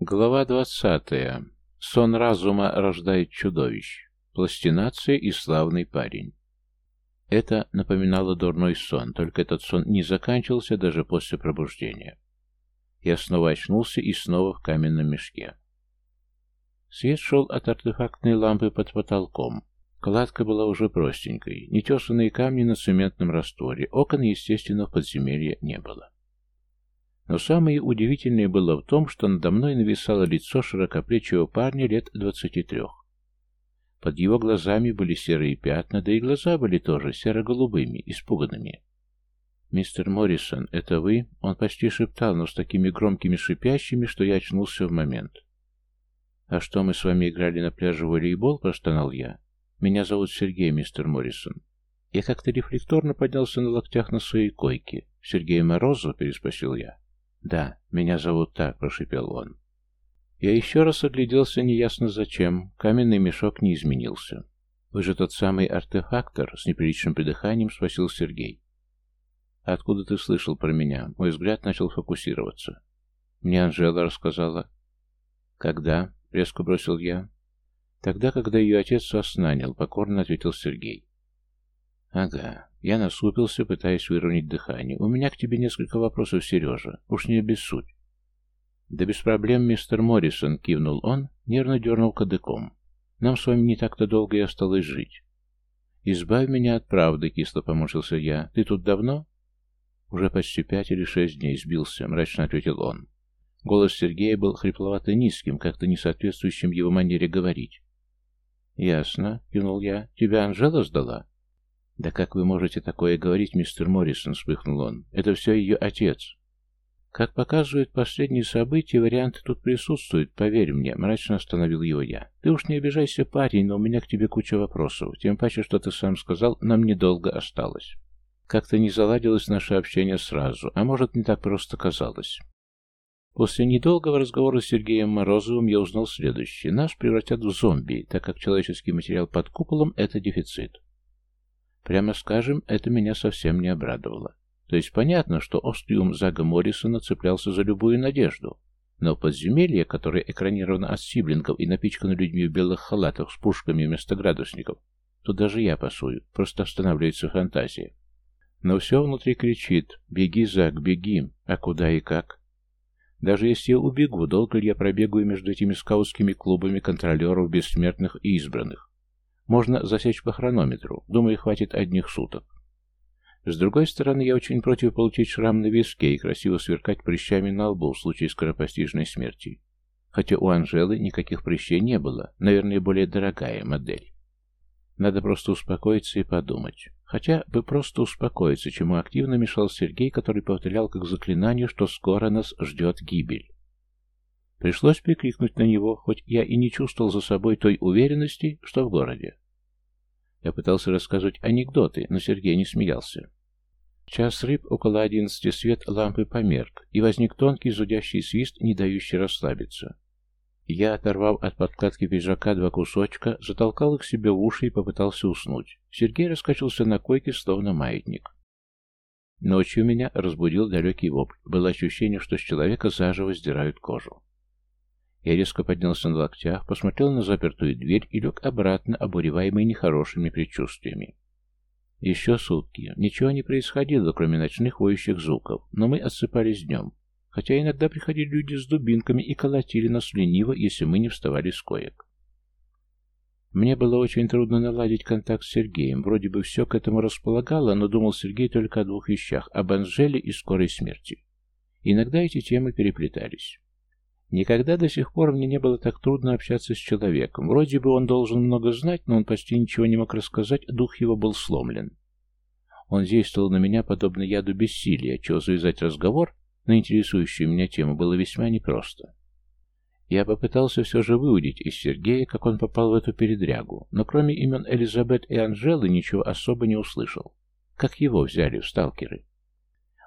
Глава двадцатая. Сон разума рождает чудовищ. Пластинация и славный парень. Это напоминало дурной сон, только этот сон не заканчивался даже после пробуждения. Я снова очнулся и снова в каменном мешке. Свет шел от артефактной лампы под потолком. Кладка была уже простенькой, нетесанные камни на цементном растворе, окон, естественно, в подземелье не было. Но самое удивительное было в том, что надо мной нависало лицо широкоплечего парня лет двадцати трех. Под его глазами были серые пятна, да и глаза были тоже серо-голубыми, испуганными. «Мистер Моррисон, это вы?» Он почти шептал, но с такими громкими шипящими, что я очнулся в момент. «А что, мы с вами играли на пляже в волейбол?» – простонал я. «Меня зовут Сергей, мистер Моррисон». Я как-то рефлекторно поднялся на локтях на своей койке. «Сергей Морозов?» – переспросил я. «Да, меня зовут так», — прошипел он. Я еще раз огляделся неясно зачем. Каменный мешок не изменился. «Вы же тот самый артефактор?» — с неприличным придыханием спросил Сергей. «Откуда ты слышал про меня?» Мой взгляд начал фокусироваться. Мне Анжела рассказала. «Когда?» — резко бросил я. «Тогда, когда ее отец вас нанял», — покорно ответил Сергей. «Ага. Я насупился, пытаясь выровнять дыхание. «У меня к тебе несколько вопросов, Сережа. Уж не обессудь». «Да без проблем, мистер Моррисон», — кивнул он, нервно дернул кадыком. «Нам с вами не так-то долго и осталось жить». «Избавь меня от правды», — кисло помучился я. «Ты тут давно?» «Уже почти пять или шесть дней сбился», — мрачно ответил он. Голос Сергея был хрипловато низким, как-то не соответствующим его манере говорить. «Ясно», — кивнул я. «Тебя Анжела сдала?» «Да как вы можете такое говорить, мистер Моррисон?» — вспыхнул он. «Это все ее отец». «Как показывают последние события, варианты тут присутствуют, поверь мне», — мрачно остановил его я. «Ты уж не обижайся, парень, но у меня к тебе куча вопросов. Тем паче, что ты сам сказал, нам недолго осталось. Как-то не заладилось наше общение сразу, а может, не так просто казалось». После недолгого разговора с Сергеем Морозовым я узнал следующее. Нас превратят в зомби, так как человеческий материал под куполом — это дефицит. Прямо скажем, это меня совсем не обрадовало. То есть понятно, что остриум Зага Моррисона цеплялся за любую надежду. Но подземелье, которое экранировано от сиблингов и напичкано людьми в белых халатах с пушками вместо градусников, тут даже я пасую, просто останавливается фантазия. Но все внутри кричит «Беги, Заг, беги!» А куда и как? Даже если я убегу, долго ли я пробегаю между этими скаутскими клубами контролеров, бессмертных и избранных? Можно засечь по хронометру. Думаю, хватит одних суток. С другой стороны, я очень против получить шрам на виске и красиво сверкать прыщами на лбу в случае скоропостижной смерти. Хотя у Анжелы никаких прыщей не было. Наверное, более дорогая модель. Надо просто успокоиться и подумать. Хотя бы просто успокоиться, чему активно мешал Сергей, который повторял как заклинание, что скоро нас ждет гибель. Пришлось прикрикнуть на него, хоть я и не чувствовал за собой той уверенности, что в городе. Я пытался рассказывать анекдоты, но Сергей не смеялся. Час рыб около одиннадцати свет лампы померк, и возник тонкий зудящий свист, не дающий расслабиться. Я, оторвав от подкладки пиджака два кусочка, затолкал их себе в уши и попытался уснуть. Сергей раскачался на койке, словно маятник. Ночью меня разбудил далекий вопль. Было ощущение, что с человека заживо сдирают кожу. Я резко поднялся на локтях, посмотрел на запертую дверь и лег обратно, обуреваемый нехорошими предчувствиями. Еще сутки. Ничего не происходило, кроме ночных воющих звуков, но мы отсыпались днем. Хотя иногда приходили люди с дубинками и колотили нас лениво, если мы не вставали с коек. Мне было очень трудно наладить контакт с Сергеем. Вроде бы все к этому располагало, но думал Сергей только о двух вещах – об Анжеле и скорой смерти. Иногда эти темы переплетались. Никогда до сих пор мне не было так трудно общаться с человеком. Вроде бы он должен много знать, но он почти ничего не мог рассказать, дух его был сломлен. Он действовал на меня подобно яду бессилия, чего завязать разговор на интересующую меня тему было весьма непросто. Я попытался все же выудить из Сергея, как он попал в эту передрягу, но кроме имен Элизабет и Анжелы ничего особо не услышал. Как его взяли в сталкеры?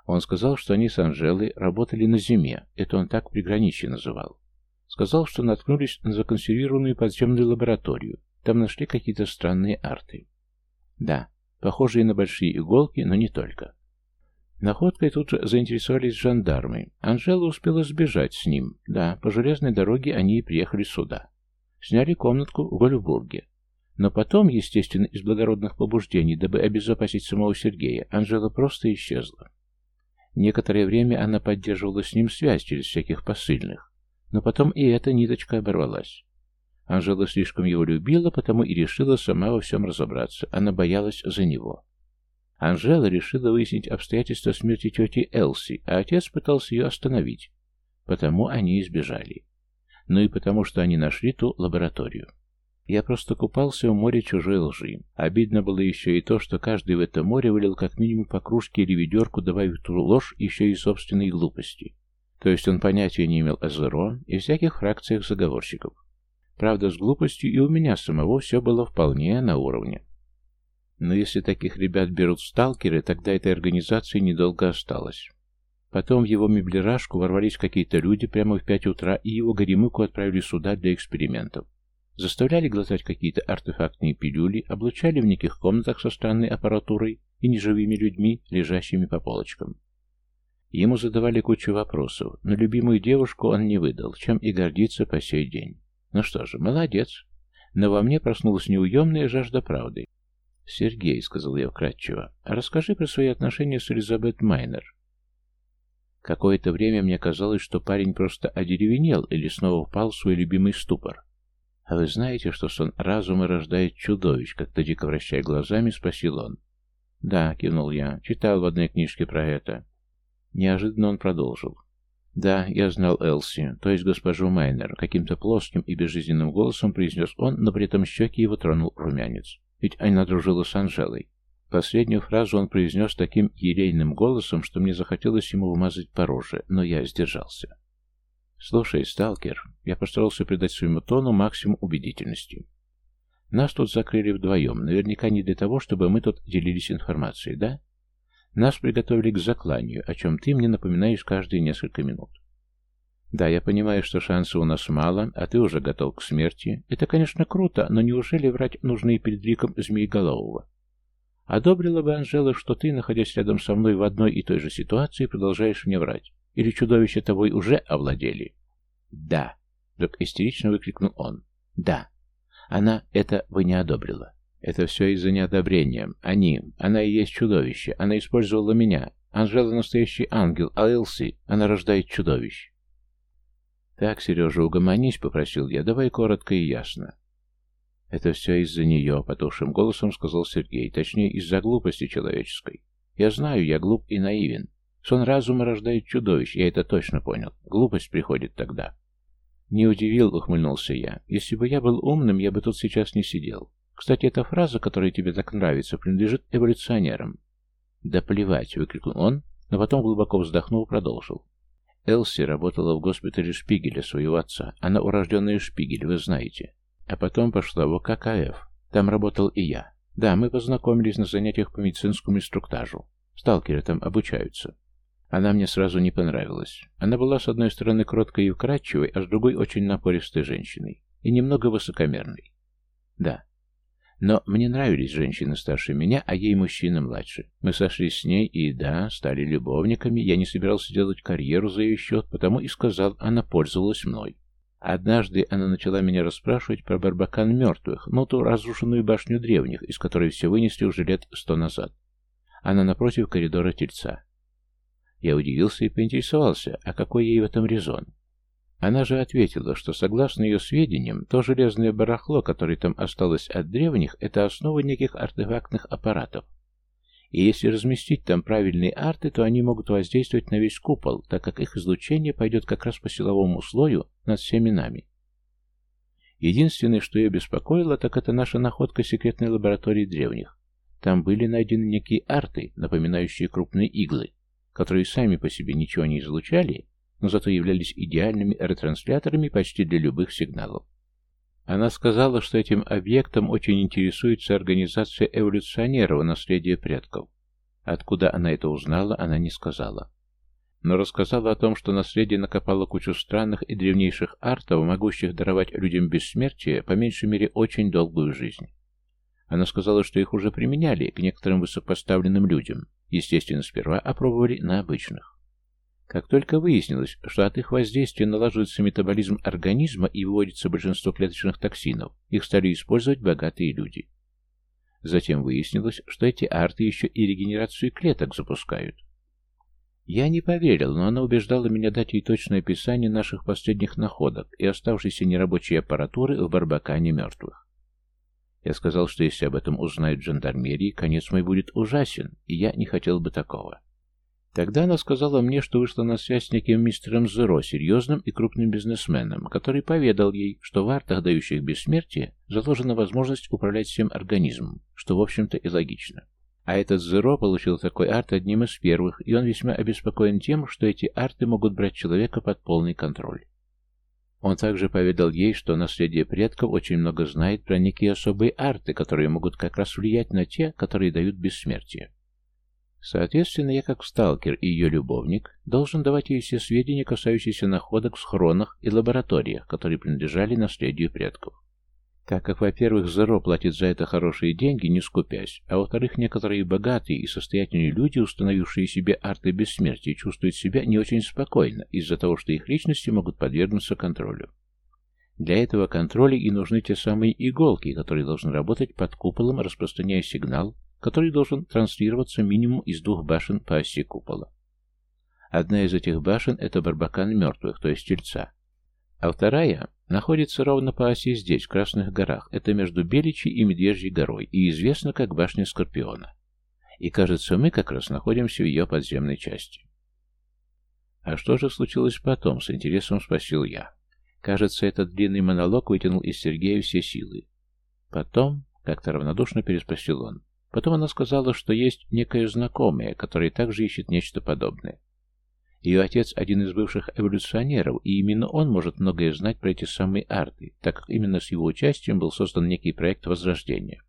Он сказал, что они с Анжелой работали на зиме, это он так приграничье называл. Сказал, что наткнулись на законсервированную подземную лабораторию. Там нашли какие-то странные арты. Да, похожие на большие иголки, но не только. Находкой тут же заинтересовались жандармы. Анжела успела сбежать с ним. Да, по железной дороге они и приехали сюда. Сняли комнатку в Голюбурге. Но потом, естественно, из благородных побуждений, дабы обезопасить самого Сергея, Анжела просто исчезла. Некоторое время она поддерживала с ним связь через всяких посыльных. Но потом и эта ниточка оборвалась. Анжела слишком его любила, потому и решила сама во всем разобраться. Она боялась за него. Анжела решила выяснить обстоятельства смерти тети Элси, а отец пытался ее остановить. Потому они избежали. Ну и потому, что они нашли ту лабораторию. Я просто купался в море чужой лжи. Обидно было еще и то, что каждый в это море вылил как минимум по кружке или ведерку, добавив ту ложь еще и собственной глупости. То есть он понятия не имел о Зеро и всяких фракциях заговорщиков. Правда, с глупостью и у меня самого все было вполне на уровне. Но если таких ребят берут сталкеры, тогда этой организации недолго осталось. Потом в его меблирашку ворвались какие-то люди прямо в пять утра, и его горемыку отправили сюда для экспериментов. Заставляли глотать какие-то артефактные пилюли, облучали в неких комнатах со странной аппаратурой и неживыми людьми, лежащими по полочкам. Ему задавали кучу вопросов, но любимую девушку он не выдал, чем и гордится по сей день. Ну что же, молодец. Но во мне проснулась неуемная жажда правды. «Сергей», — сказал я вкратчиво, — «расскажи про свои отношения с Элизабет Майнер». Какое-то время мне казалось, что парень просто одеревенел или снова впал в свой любимый ступор. «А вы знаете, что сон разума рождает чудовищ?» Как-то дико вращая глазами, спросил он. «Да», — кивнул я, — «читал в одной книжке про это». Неожиданно он продолжил. «Да, я знал Элси, то есть госпожу Майнер», — каким-то плоским и безжизненным голосом произнес он, но при этом щеки его тронул румянец. Ведь она дружила с Анжелой. Последнюю фразу он произнес таким елейным голосом, что мне захотелось ему вмазать по роже, но я сдержался. «Слушай, сталкер», я постарался придать своему тону максимум убедительности. «Нас тут закрыли вдвоем, наверняка не для того, чтобы мы тут делились информацией, да? Нас приготовили к закланию, о чем ты мне напоминаешь каждые несколько минут. Да, я понимаю, что шансов у нас мало, а ты уже готов к смерти. Это, конечно, круто, но неужели врать нужно и перед ликом Змееголового? Одобрила бы Анжела, что ты, находясь рядом со мной в одной и той же ситуации, продолжаешь мне врать? Или чудовища тобой уже овладели? Да, вдруг истерично выкрикнул он. Да, она это бы не одобрила. Это все из-за неодобрения. Они, она и есть чудовище. Она использовала меня. Анжела настоящий ангел, а Элси, она рождает чудовищ. «Так, Сережа, угомонись», — попросил я, — «давай коротко и ясно». «Это все из-за нее», — потухшим голосом сказал Сергей, — «точнее, из-за глупости человеческой. Я знаю, я глуп и наивен. Сон разума рождает чудовищ, я это точно понял. Глупость приходит тогда». «Не удивил», — ухмыльнулся я. «Если бы я был умным, я бы тут сейчас не сидел. Кстати, эта фраза, которая тебе так нравится, принадлежит эволюционерам». «Да плевать», — выкрикнул он, но потом, глубоко вздохнул, продолжил. Элси работала в госпитале Шпигеля, своего отца. Она урожденная Шпигель, вы знаете. А потом пошла в ККФ. Там работал и я. Да, мы познакомились на занятиях по медицинскому инструктажу. Сталкеры там обучаются. Она мне сразу не понравилась. Она была, с одной стороны, кроткой и вкрадчивой, а с другой очень напористой женщиной. И немного высокомерной. Да, но мне нравились женщины старше меня, а ей мужчина младше. Мы сошлись с ней и, да, стали любовниками. Я не собирался делать карьеру за ее счет, потому и сказал, она пользовалась мной. Однажды она начала меня расспрашивать про Барбакан мертвых, ну ту разрушенную башню древних, из которой все вынесли уже лет сто назад. Она напротив коридора тельца. Я удивился и поинтересовался, а какой ей в этом резон? Она же ответила, что, согласно ее сведениям, то железное барахло, которое там осталось от древних, это основа неких артефактных аппаратов. И если разместить там правильные арты, то они могут воздействовать на весь купол, так как их излучение пойдет как раз по силовому слою над всеми нами. Единственное, что ее беспокоило, так это наша находка секретной лаборатории древних. Там были найдены некие арты, напоминающие крупные иглы, которые сами по себе ничего не излучали, но зато являлись идеальными ретрансляторами почти для любых сигналов. Она сказала, что этим объектом очень интересуется организация эволюционеров наследия предков. Откуда она это узнала, она не сказала. Но рассказала о том, что наследие накопало кучу странных и древнейших артов, могущих даровать людям бессмертие, по меньшей мере, очень долгую жизнь. Она сказала, что их уже применяли к некоторым высокопоставленным людям, Естественно, сперва опробовали на обычных. Как только выяснилось, что от их воздействия налаживается метаболизм организма и выводится большинство клеточных токсинов, их стали использовать богатые люди. Затем выяснилось, что эти арты еще и регенерацию клеток запускают. Я не поверил, но она убеждала меня дать ей точное описание наших последних находок и оставшейся нерабочей аппаратуры в барбакане мертвых. Я сказал, что если об этом узнают в жандармерии, конец мой будет ужасен, и я не хотел бы такого. Тогда она сказала мне, что вышла на связь с неким мистером Зеро, серьезным и крупным бизнесменом, который поведал ей, что в артах, дающих бессмертие, заложена возможность управлять всем организмом, что, в общем-то, и логично. А этот Зеро получил такой арт одним из первых, и он весьма обеспокоен тем, что эти арты могут брать человека под полный контроль. Он также поведал ей, что наследие предков очень много знает про некие особые арты, которые могут как раз влиять на те, которые дают бессмертие. Соответственно, я как сталкер и ее любовник должен давать ей все сведения, касающиеся находок в схронах и лабораториях, которые принадлежали наследию предков. Так как, во-первых, Зеро платит за это хорошие деньги, не скупясь, а во-вторых, некоторые богатые и состоятельные люди, установившие себе арты бессмертия, чувствуют себя не очень спокойно из-за того, что их личности могут подвергнуться контролю. Для этого контроля и нужны те самые иголки, которые должны работать под куполом, распространяя сигнал, который должен транслироваться минимум из двух башен по оси купола. Одна из этих башен – это Барбакан мертвых, то есть Тельца. А вторая Находится ровно по оси здесь, в Красных горах. Это между Беличей и Медвежьей горой, и известно как башня Скорпиона. И кажется, мы как раз находимся в ее подземной части. А что же случилось потом, с интересом спросил я. Кажется, этот длинный монолог вытянул из Сергея все силы. Потом, как-то равнодушно переспросил он. Потом она сказала, что есть некая знакомая, которая также ищет нечто подобное. Ее отец один из бывших эволюционеров, и именно он может многое знать про эти самые арты, так как именно с его участием был создан некий проект Возрождения.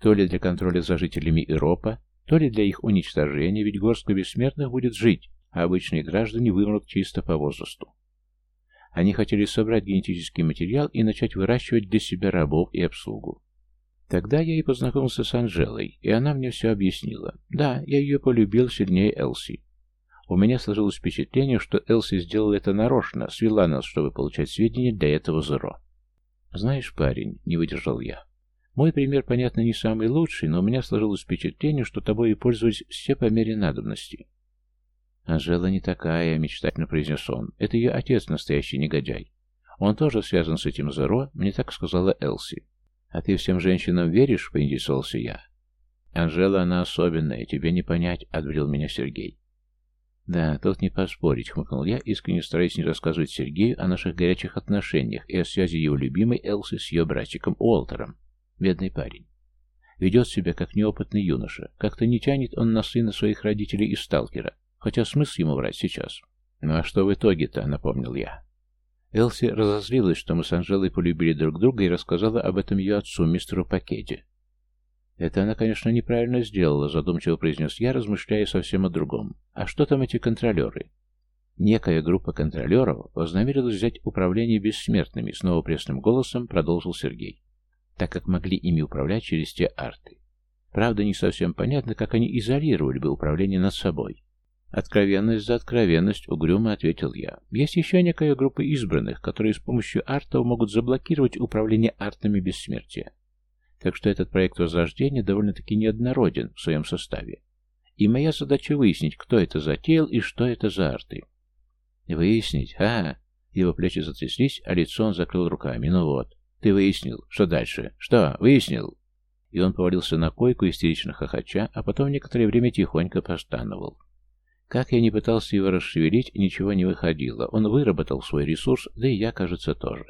То ли для контроля за жителями Иропа, то ли для их уничтожения, ведь горстка бессмертных будет жить, а обычные граждане вымрут чисто по возрасту. Они хотели собрать генетический материал и начать выращивать для себя рабов и обслугу. Тогда я и познакомился с Анжелой, и она мне все объяснила. Да, я ее полюбил сильнее Элси. У меня сложилось впечатление, что Элси сделала это нарочно, свела нас, чтобы получать сведения для этого Зеро. «Знаешь, парень», — не выдержал я, — «мой пример, понятно, не самый лучший, но у меня сложилось впечатление, что тобой пользовались все по мере надобности». «Анжела не такая», — мечтательно произнес он. «Это ее отец настоящий негодяй. Он тоже связан с этим Зеро, мне так сказала Элси. А ты всем женщинам веришь?» — поинтересовался я. «Анжела, она особенная, тебе не понять», — отбрил меня Сергей. «Да, тут не поспорить», — хмыкнул я, искренне стараясь не рассказывать Сергею о наших горячих отношениях и о связи его любимой Элсы с ее братиком Уолтером. Бедный парень. Ведет себя как неопытный юноша. Как-то не тянет он на сына своих родителей и сталкера. Хотя смысл ему врать сейчас. «Ну а что в итоге-то?» — напомнил я. Элси разозлилась, что мы с Анжелой полюбили друг друга и рассказала об этом ее отцу, мистеру Пакеде. «Это она, конечно, неправильно сделала», — задумчиво произнес я, размышляя совсем о другом. «А что там эти контролеры?» Некая группа контролеров вознамерилась взять управление бессмертными, снова пресным голосом продолжил Сергей, так как могли ими управлять через те арты. Правда, не совсем понятно, как они изолировали бы управление над собой. «Откровенность за откровенность», — угрюмо ответил я. «Есть еще некая группа избранных, которые с помощью артов могут заблокировать управление артами бессмертия. Так что этот проект Возрождения довольно-таки неоднороден в своем составе. И моя задача выяснить, кто это затеял и что это за арты. Выяснить? А, его плечи затряслись, а лицо он закрыл руками. Ну вот, ты выяснил. Что дальше? Что, выяснил? И он повалился на койку, истерично хохоча, а потом некоторое время тихонько постановал. Как я не пытался его расшевелить, ничего не выходило. Он выработал свой ресурс, да и я, кажется, тоже.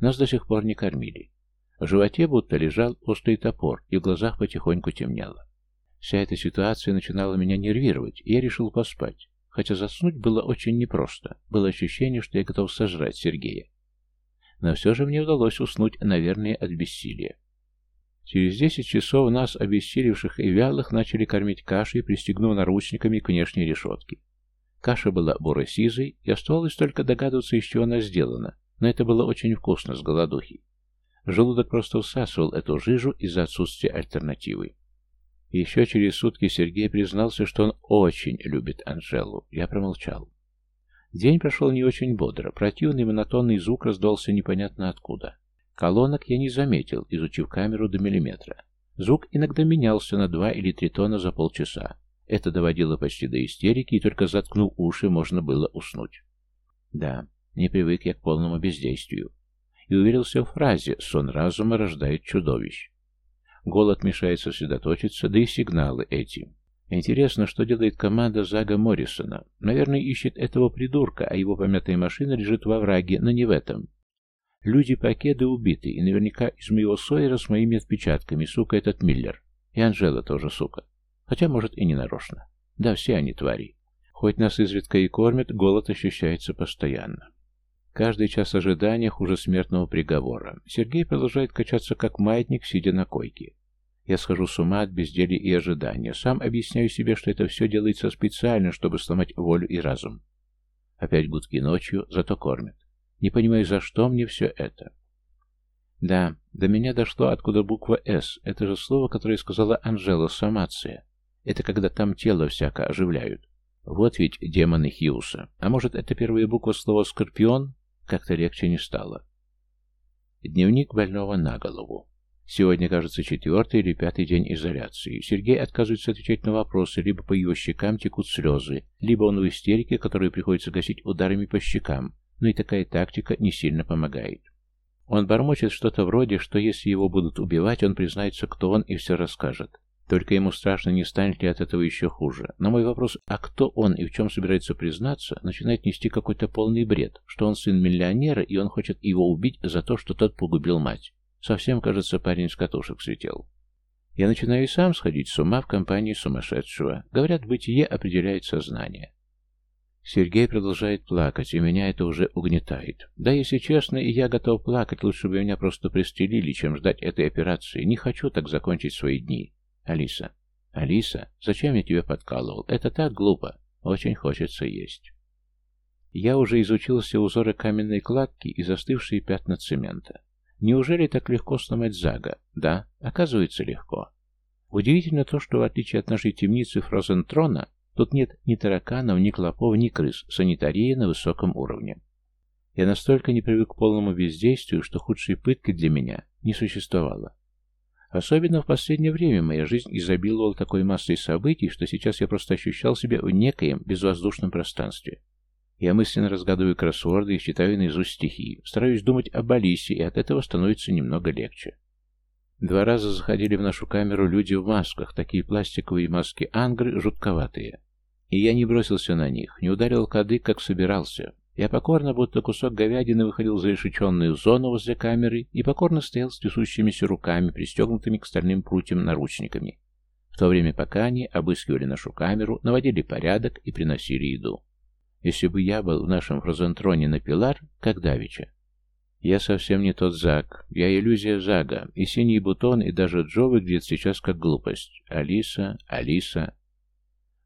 Нас до сих пор не кормили. В животе будто лежал острый топор, и в глазах потихоньку темнело. Вся эта ситуация начинала меня нервировать, и я решил поспать. Хотя заснуть было очень непросто. Было ощущение, что я готов сожрать Сергея. Но все же мне удалось уснуть, наверное, от бессилия. Через десять часов нас, обессилевших и вялых, начали кормить кашей, пристегнув наручниками к внешней решетке. Каша была буро-сизой, и оставалось только догадываться, из чего она сделана, но это было очень вкусно с голодухи. Желудок просто всасывал эту жижу из-за отсутствия альтернативы. Еще через сутки Сергей признался, что он очень любит Анжелу. Я промолчал. День прошел не очень бодро. Противный монотонный звук раздался непонятно откуда. Колонок я не заметил, изучив камеру до миллиметра. Звук иногда менялся на два или три тона за полчаса. Это доводило почти до истерики, и только заткнув уши, можно было уснуть. Да, не привык я к полному бездействию. И уверился в фразе «сон разума рождает чудовищ». Голод мешает сосредоточиться, да и сигналы эти. Интересно, что делает команда Зага Моррисона. Наверное, ищет этого придурка, а его помятая машина лежит во враге, но не в этом. Люди-пакеты убиты, и наверняка из моего Сойера с моими отпечатками, сука, этот Миллер. И Анжела тоже сука. Хотя, может, и не нарочно. Да, все они твари. Хоть нас изредка и кормят, голод ощущается постоянно. Каждый час ожидания хуже смертного приговора. Сергей продолжает качаться как маятник, сидя на койке. Я схожу с ума от безделия и ожидания. Сам объясняю себе, что это все делается специально, чтобы сломать волю и разум. Опять гудки ночью, зато кормят. Не понимаю, за что мне все это. Да, до меня дошло, откуда буква «С». Это же слово, которое сказала Анжела, сомация. Это когда там тело всяко оживляют. Вот ведь демоны Хьюса. А может, это первая буква слова «скорпион»? Как-то легче не стало. Дневник больного на голову. Сегодня, кажется, четвертый или пятый день изоляции. Сергей отказывается отвечать на вопросы, либо по его щекам текут слезы, либо он в истерике, которую приходится гасить ударами по щекам, но и такая тактика не сильно помогает. Он бормочет что-то вроде, что если его будут убивать, он признается, кто он, и все расскажет. Только ему страшно, не станет ли от этого еще хуже. На мой вопрос, а кто он и в чем собирается признаться, начинает нести какой-то полный бред, что он сын миллионера, и он хочет его убить за то, что тот погубил мать. Совсем, кажется, парень с катушек слетел. Я начинаю и сам сходить с ума в компании сумасшедшего. Говорят, бытие определяет сознание. Сергей продолжает плакать, и меня это уже угнетает. Да, если честно, и я готов плакать, лучше бы меня просто пристрелили, чем ждать этой операции. Не хочу так закончить свои дни. Алиса. Алиса, зачем я тебя подкалывал? Это так глупо. Очень хочется есть. Я уже изучил все узоры каменной кладки и застывшие пятна цемента. Неужели так легко сломать Зага? Да, оказывается легко. Удивительно то, что в отличие от нашей темницы Фрозентрона, тут нет ни тараканов, ни клопов, ни крыс, санитария на высоком уровне. Я настолько не привык к полному бездействию, что худшей пытки для меня не существовало. Особенно в последнее время моя жизнь изобиловала такой массой событий, что сейчас я просто ощущал себя в некоем безвоздушном пространстве. Я мысленно разгадываю кроссворды и читаю наизусть стихи. Стараюсь думать об Алисе, и от этого становится немного легче. Два раза заходили в нашу камеру люди в масках, такие пластиковые маски ангры, жутковатые. И я не бросился на них, не ударил кадык, как собирался. Я покорно, будто кусок говядины, выходил за решеченную зону возле камеры и покорно стоял с трясущимися руками, пристегнутыми к стальным прутьям наручниками, в то время пока они обыскивали нашу камеру, наводили порядок и приносили еду. Если бы я был в нашем фрозентроне на Пилар, как Давича. Я совсем не тот Заг. Я иллюзия Зага. И синий бутон, и даже Джо выглядит сейчас как глупость. Алиса, Алиса.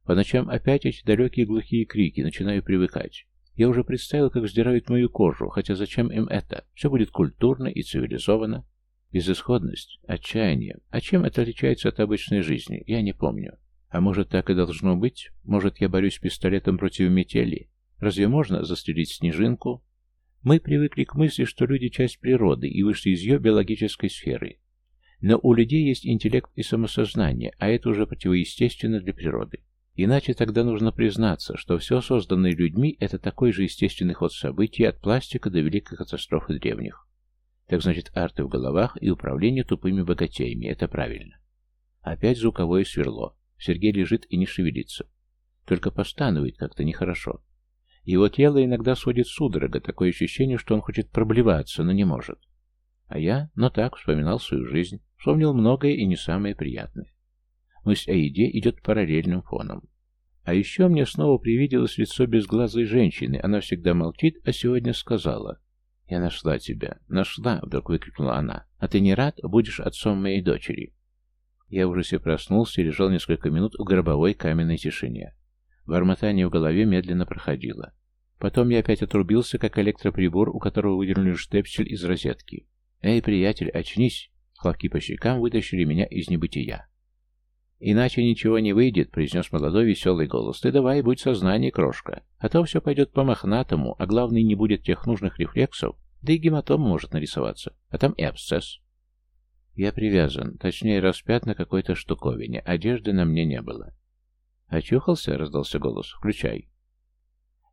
По ночам опять эти далекие глухие крики. Начинаю привыкать. Я уже представил, как сдирают мою кожу, хотя зачем им это? Все будет культурно и цивилизованно. Безысходность, отчаяние. А чем это отличается от обычной жизни? Я не помню. А может, так и должно быть? Может, я борюсь пистолетом против метели? Разве можно застрелить снежинку? Мы привыкли к мысли, что люди – часть природы и вышли из ее биологической сферы. Но у людей есть интеллект и самосознание, а это уже противоестественно для природы. Иначе тогда нужно признаться, что все созданное людьми – это такой же естественный ход событий от пластика до великой катастрофы древних. Так значит, арты в головах и управление тупыми богатеями – это правильно. Опять звуковое сверло. Сергей лежит и не шевелится. Только постанывает как-то нехорошо. Его тело иногда сводит судорога, такое ощущение, что он хочет проблеваться, но не может. А я, но так, вспоминал свою жизнь, вспомнил многое и не самое приятное. Мысль о еде идет параллельным фоном. А еще мне снова привиделось лицо безглазой женщины. Она всегда молчит, а сегодня сказала. «Я нашла тебя. Нашла!» — вдруг выкрикнула она. «А ты не рад? Будешь отцом моей дочери». Я в ужасе проснулся и лежал несколько минут в гробовой каменной тишине. Бормотание в голове медленно проходило. Потом я опять отрубился, как электроприбор, у которого выдернули штепсель из розетки. «Эй, приятель, очнись!» Хлопки по щекам вытащили меня из небытия. «Иначе ничего не выйдет», — произнес молодой веселый голос. «Ты давай, будь сознание, крошка. А то все пойдет по мохнатому, а главное, не будет тех нужных рефлексов, да и гематома может нарисоваться, а там и абсцесс». Я привязан, точнее распят на какой-то штуковине, одежды на мне не было. «Очухался?» — раздался голос. «Включай».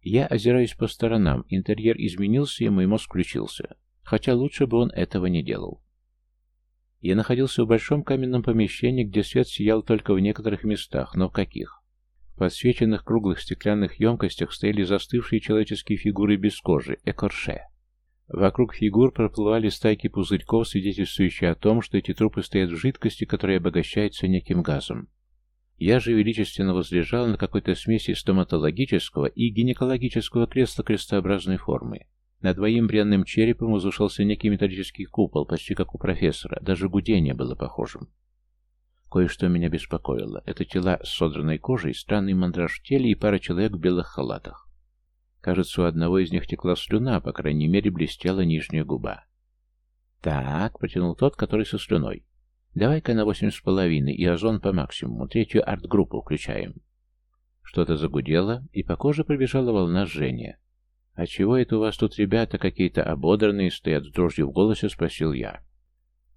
Я озираюсь по сторонам, интерьер изменился, и мой мозг включился. Хотя лучше бы он этого не делал. Я находился в большом каменном помещении, где свет сиял только в некоторых местах, но в каких? В подсвеченных круглых стеклянных емкостях стояли застывшие человеческие фигуры без кожи, экорше. Вокруг фигур проплывали стайки пузырьков, свидетельствующие о том, что эти трупы стоят в жидкости, которая обогащается неким газом. Я же величественно возлежал на какой-то смеси стоматологического и гинекологического кресла крестообразной формы. Над двоим бренным черепом возвышался некий металлический купол, почти как у профессора, даже гудение было похожим. Кое-что меня беспокоило. Это тела с содранной кожей, странный мандраж в теле и пара человек в белых халатах. Кажется, у одного из них текла слюна, по крайней мере, блестела нижняя губа. «Так», — протянул тот, который со слюной. «Давай-ка на восемь с половиной и озон по максимуму, третью арт-группу включаем». Что-то загудело, и по коже пробежала волна жжения. «А чего это у вас тут ребята какие-то ободранные стоят с дрожью в голосе?» — спросил я.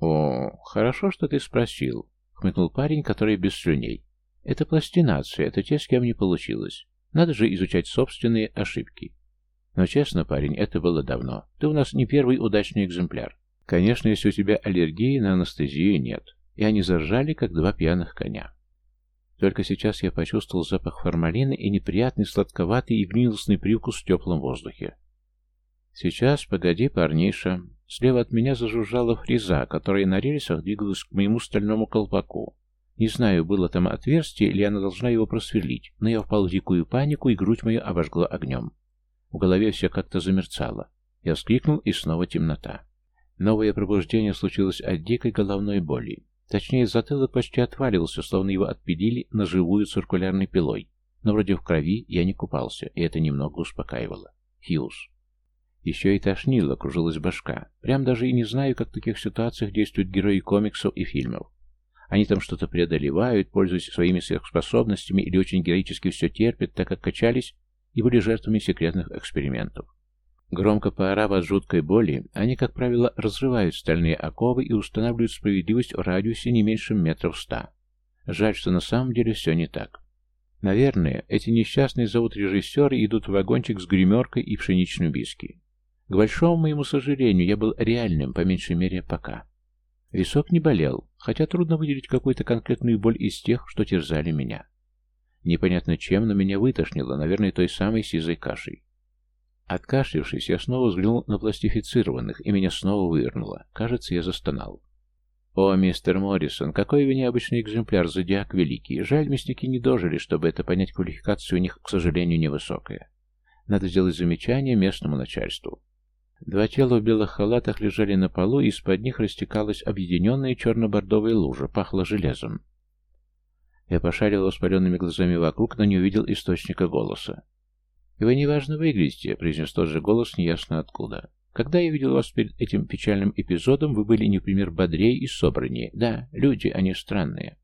«О, хорошо, что ты спросил», — хмыкнул парень, который без слюней. «Это пластинация, это те, с кем не получилось. Надо же изучать собственные ошибки. Но честно, парень, это было давно. Ты у нас не первый удачный экземпляр. Конечно, если у тебя аллергии на анестезию нет. И они заржали, как два пьяных коня. Только сейчас я почувствовал запах формалина и неприятный сладковатый и гнилостный привкус в теплом воздухе. Сейчас, погоди, парниша. Слева от меня зажужжала фреза, которая на рельсах двигалась к моему стальному колпаку. Не знаю, было там отверстие, или она должна его просверлить, но я впал в дикую панику, и грудь мою обожгла огнем. В голове все как-то замерцало. Я вскрикнул, и снова темнота. Новое пробуждение случилось от дикой головной боли. Точнее, затылок почти отваливался, словно его отпилили на живую циркулярной пилой. Но вроде в крови я не купался, и это немного успокаивало. Хьюз. Еще и тошнило, кружилась башка. Прям даже и не знаю, как в таких ситуациях действуют герои комиксов и фильмов. Они там что-то преодолевают, пользуясь своими сверхспособностями или очень героически все терпят, так как качались и были жертвами секретных экспериментов. Громко поорав от жуткой боли, они, как правило, разрывают стальные оковы и устанавливают справедливость в радиусе не меньше метров ста. Жаль, что на самом деле все не так. Наверное, эти несчастные зовут режиссеры и идут в вагончик с гримеркой и пшеничным виски. К большому моему сожалению, я был реальным, по меньшей мере, пока. Висок не болел, хотя трудно выделить какую-то конкретную боль из тех, что терзали меня. Непонятно чем, но меня вытошнило, наверное, той самой сизой кашей. Откашлившись, я снова взглянул на пластифицированных, и меня снова вывернуло. Кажется, я застонал. «О, мистер Моррисон, какой вы необычный экземпляр, зодиак великий. Жаль, мясники не дожили, чтобы это понять, квалификация у них, к сожалению, невысокая. Надо сделать замечание местному начальству». Два тела в белых халатах лежали на полу, и из-под них растекалась объединенная черно-бордовая лужа, пахло железом. Я пошарил воспаленными глазами вокруг, но не увидел источника голоса. «И вы неважно выглядите», — произнес тот же голос неясно откуда. «Когда я видел вас перед этим печальным эпизодом, вы были, не пример, бодрее и собраннее. Да, люди, они странные».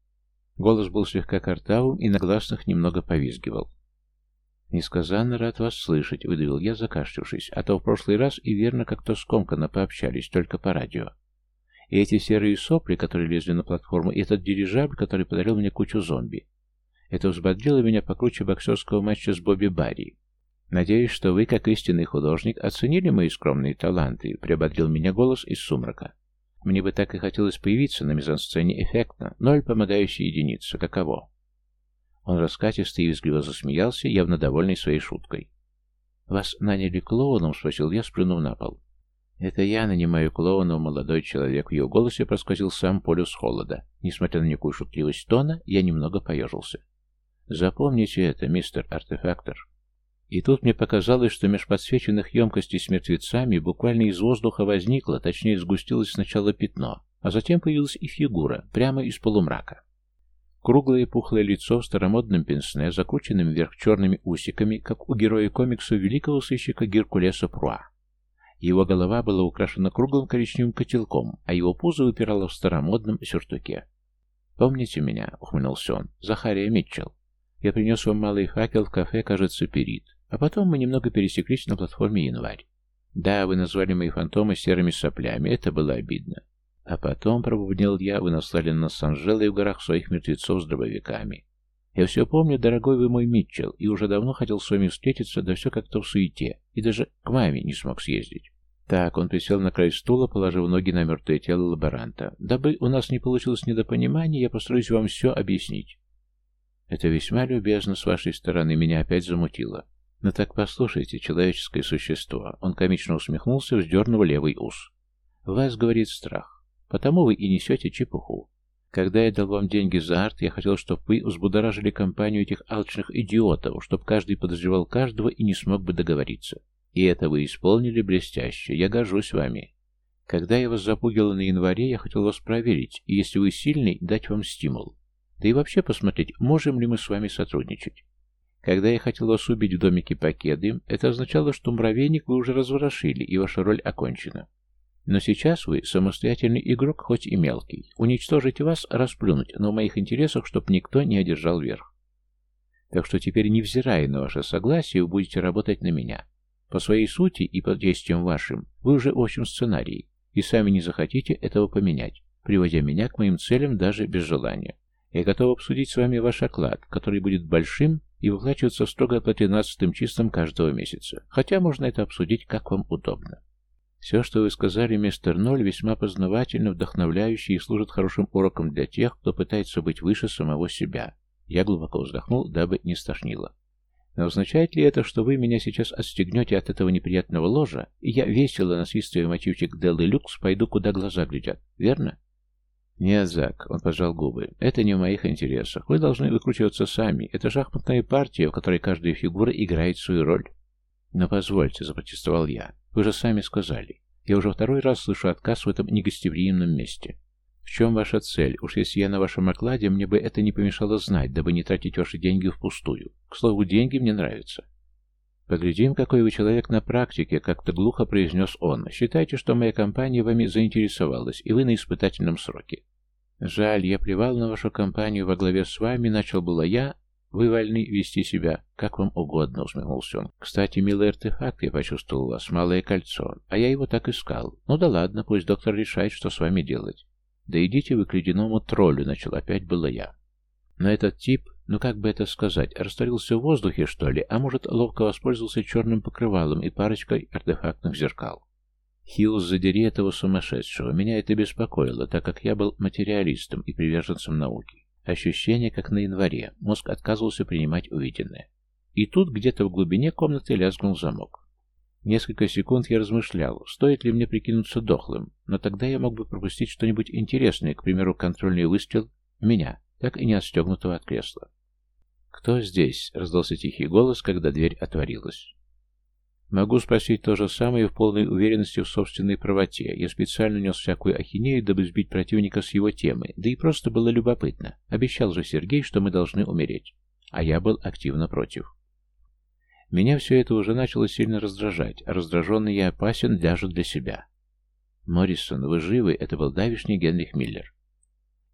Голос был слегка картавым и на гласных немного повизгивал. «Несказанно рад вас слышать», — выдавил я, закашлявшись, а то в прошлый раз и верно как-то скомканно пообщались, только по радио. И эти серые сопли, которые лезли на платформу, и этот дирижабль, который подарил мне кучу зомби. Это взбодрило меня покруче боксерского матча с Бобби Барри. «Надеюсь, что вы, как истинный художник, оценили мои скромные таланты», — приободрил меня голос из сумрака. «Мне бы так и хотелось появиться на мизансцене эффектно. Ноль помогающая единица. Каково?» Он раскатисто и визгливо засмеялся, явно довольный своей шуткой. «Вас наняли клоуном?» — спросил я, сплюнув на пол. «Это я нанимаю клоуна, молодой человек». В ее голосе просквозил сам полюс холода. Несмотря на некую шутливость тона, я немного поежился. «Запомните это, мистер артефактор». И тут мне показалось, что меж подсвеченных емкостей с мертвецами буквально из воздуха возникло, точнее сгустилось сначала пятно, а затем появилась и фигура, прямо из полумрака. Круглое пухлое лицо в старомодном пенсне, закрученным вверх черными усиками, как у героя комикса великого сыщика Геркулеса Пруа. Его голова была украшена круглым коричневым котелком, а его пузо выпирало в старомодном сюртуке. «Помните меня?» — ухмыльнулся он. «Захария Митчелл. Я принес вам малый факел в кафе, кажется, Перит. А потом мы немного пересеклись на платформе Январь. Да, вы назвали мои фантомы серыми соплями, это было обидно. А потом, пробубнил я, вы наслали на Санжелы в горах своих мертвецов с дробовиками. Я все помню, дорогой вы мой Митчелл, и уже давно хотел с вами встретиться, да все как-то в суете, и даже к маме не смог съездить. Так, он присел на край стула, положив ноги на мертвое тело лаборанта. Дабы у нас не получилось недопонимания, я постараюсь вам все объяснить. Это весьма любезно с вашей стороны, меня опять замутило. Но так послушайте, человеческое существо. Он комично усмехнулся, вздернув левый ус. вас говорит страх. Потому вы и несете чепуху. Когда я дал вам деньги за арт, я хотел, чтобы вы взбудоражили компанию этих алчных идиотов, чтобы каждый подозревал каждого и не смог бы договориться. И это вы исполнили блестяще. Я горжусь вами. Когда я вас запугила на январе, я хотел вас проверить, и если вы сильный, дать вам стимул. Да и вообще посмотреть, можем ли мы с вами сотрудничать. Когда я хотел вас убить в домике Покеды, это означало, что муравейник вы уже разворошили, и ваша роль окончена. Но сейчас вы самостоятельный игрок, хоть и мелкий. Уничтожить вас, расплюнуть, но в моих интересах, чтобы никто не одержал верх. Так что теперь, невзирая на ваше согласие, вы будете работать на меня. По своей сути и под действием вашим, вы уже в общем сценарии, и сами не захотите этого поменять, приводя меня к моим целям даже без желания. Я готов обсудить с вами ваш оклад, который будет большим и выплачиваться строго по тринадцатым числам каждого месяца, хотя можно это обсудить как вам удобно. Все, что вы сказали, мистер Ноль, весьма познавательно, вдохновляюще и служит хорошим уроком для тех, кто пытается быть выше самого себя. Я глубоко вздохнул, дабы не стошнило. Но означает ли это, что вы меня сейчас отстегнете от этого неприятного ложа, и я весело, насвистывая мотивчик Деллы Люкс, пойду, куда глаза глядят, верно? Нет, Зак, он пожал губы, это не в моих интересах. Вы должны выкручиваться сами. Это шахматная партия, в которой каждая фигура играет свою роль. Но позвольте, запротестовал я. Вы же сами сказали. Я уже второй раз слышу отказ в этом негостеприимном месте. В чем ваша цель? Уж если я на вашем окладе, мне бы это не помешало знать, дабы не тратить ваши деньги впустую. К слову, деньги мне нравятся. «Поглядим, какой вы человек на практике», — как-то глухо произнес он. «Считайте, что моя компания вами заинтересовалась, и вы на испытательном сроке». «Жаль, я плевал на вашу компанию во главе с вами, начал было я, «Вы вольны вести себя, как вам угодно», — усмехнулся он. «Кстати, милый артефакт я почувствовал у вас, малое кольцо, а я его так искал. Ну да ладно, пусть доктор решает, что с вами делать». «Да идите вы к ледяному троллю», — начал опять было я. Но этот тип, ну как бы это сказать, растворился в воздухе, что ли, а может, ловко воспользовался черным покрывалом и парочкой артефактных зеркал. Хиллз, задери этого сумасшедшего. Меня это беспокоило, так как я был материалистом и приверженцем науки. Ощущение, как на январе. Мозг отказывался принимать увиденное. И тут где-то в глубине комнаты лязгнул замок. Несколько секунд я размышлял, стоит ли мне прикинуться дохлым, но тогда я мог бы пропустить что-нибудь интересное, к примеру, контрольный выстрел меня, так и не отстегнутого от кресла. «Кто здесь?» — раздался тихий голос, когда дверь отворилась. Могу спросить то же самое в полной уверенности в собственной правоте. Я специально нес всякую ахинею, дабы сбить противника с его темы, да и просто было любопытно. Обещал же Сергей, что мы должны умереть. А я был активно против. Меня все это уже начало сильно раздражать, а раздраженный я опасен даже для себя. «Моррисон, вы живы?» — это был давишний Генрих Миллер.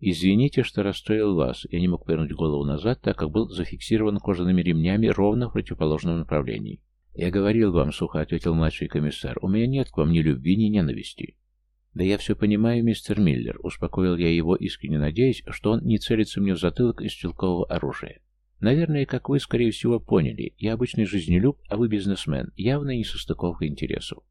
«Извините, что расстроил вас. Я не мог повернуть голову назад, так как был зафиксирован кожаными ремнями ровно в противоположном направлении. «Я говорил вам, — сухо ответил младший комиссар, — у меня нет к вам ни любви, ни ненависти». «Да я все понимаю, мистер Миллер», — успокоил я его, искренне надеясь, что он не целится мне в затылок из стрелкового оружия. «Наверное, как вы, скорее всего, поняли, я обычный жизнелюб, а вы бизнесмен, явно не состыковка интересов».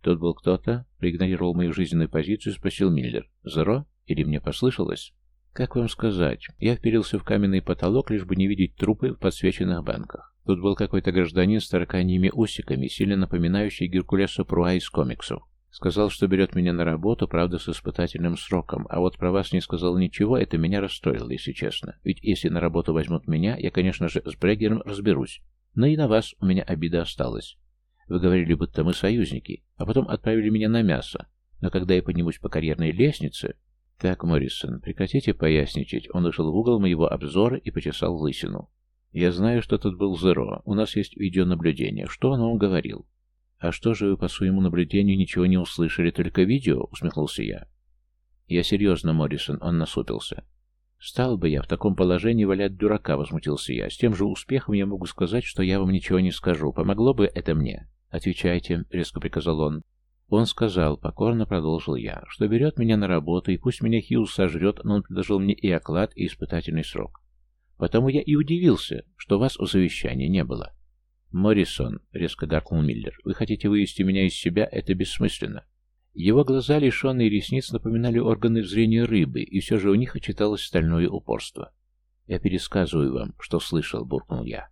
«Тут был кто-то?» — проигнорировал мою жизненную позицию, спросил Миллер. «Зеро? Или мне послышалось?» «Как вам сказать? Я вперился в каменный потолок, лишь бы не видеть трупы в подсвеченных банках. Тут был какой-то гражданин с тараканьими усиками, сильно напоминающий Геркулеса Пруа из комиксов. Сказал, что берет меня на работу, правда, с испытательным сроком, а вот про вас не сказал ничего, это меня расстроило, если честно. Ведь если на работу возьмут меня, я, конечно же, с Брегером разберусь. Но и на вас у меня обида осталась. Вы говорили, будто мы союзники, а потом отправили меня на мясо. Но когда я поднимусь по карьерной лестнице... Так, Моррисон, прекратите поясничать. Он вышел в угол моего обзора и почесал лысину. «Я знаю, что тут был Зеро. У нас есть видеонаблюдение. Что он вам говорил?» «А что же вы по своему наблюдению ничего не услышали, только видео?» — усмехнулся я. «Я серьезно, Моррисон», — он насупился. «Стал бы я в таком положении валять дурака», — возмутился я. «С тем же успехом я могу сказать, что я вам ничего не скажу. Помогло бы это мне?» «Отвечайте», — резко приказал он. Он сказал, покорно продолжил я, что берет меня на работу, и пусть меня Хьюз сожрет, но он предложил мне и оклад, и испытательный срок. Потому я и удивился, что вас у завещания не было. «Моррисон», — резко гаркнул Миллер, — «вы хотите вывести меня из себя? Это бессмысленно». Его глаза, лишенные ресниц, напоминали органы зрения рыбы, и все же у них очиталось стальное упорство. «Я пересказываю вам, что слышал», — буркнул я.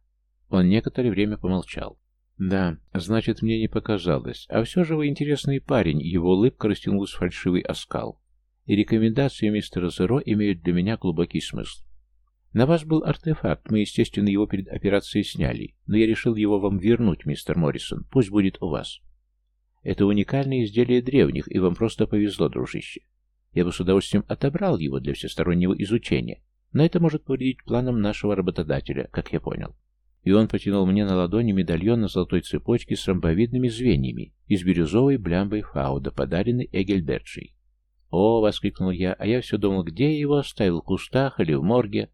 Он некоторое время помолчал. «Да, значит, мне не показалось. А все же вы интересный парень», — его улыбка растянулась в фальшивый оскал. «И рекомендации мистера Зеро имеют для меня глубокий смысл. На вас был артефакт, мы, естественно, его перед операцией сняли, но я решил его вам вернуть, мистер Моррисон, пусть будет у вас. Это уникальное изделие древних, и вам просто повезло, дружище. Я бы с удовольствием отобрал его для всестороннего изучения, но это может повредить планам нашего работодателя, как я понял и он протянул мне на ладони медальон на золотой цепочке с ромбовидными звеньями из бирюзовой блямбой фауда, подаренный Эгельбертшей. «О!» — воскликнул я, а я все думал, где я его оставил, в кустах или в морге?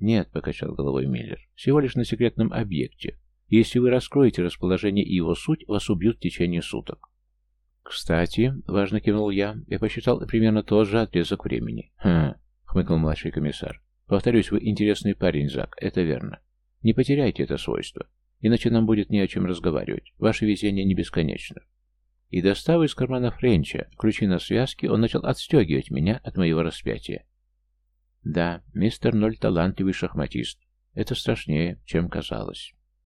«Нет», — покачал головой Миллер, — «всего лишь на секретном объекте. Если вы раскроете расположение и его суть, вас убьют в течение суток». «Кстати», — важно кивнул я, — я посчитал примерно тот же отрезок времени. «Хм», — хмыкнул младший комиссар. «Повторюсь, вы интересный парень, Зак, это верно. Не потеряйте это свойство, иначе нам будет не о чем разговаривать. Ваше везение не бесконечно. И достав из кармана Френча ключи на связке, он начал отстегивать меня от моего распятия. Да, мистер Ноль талантливый шахматист. Это страшнее, чем казалось.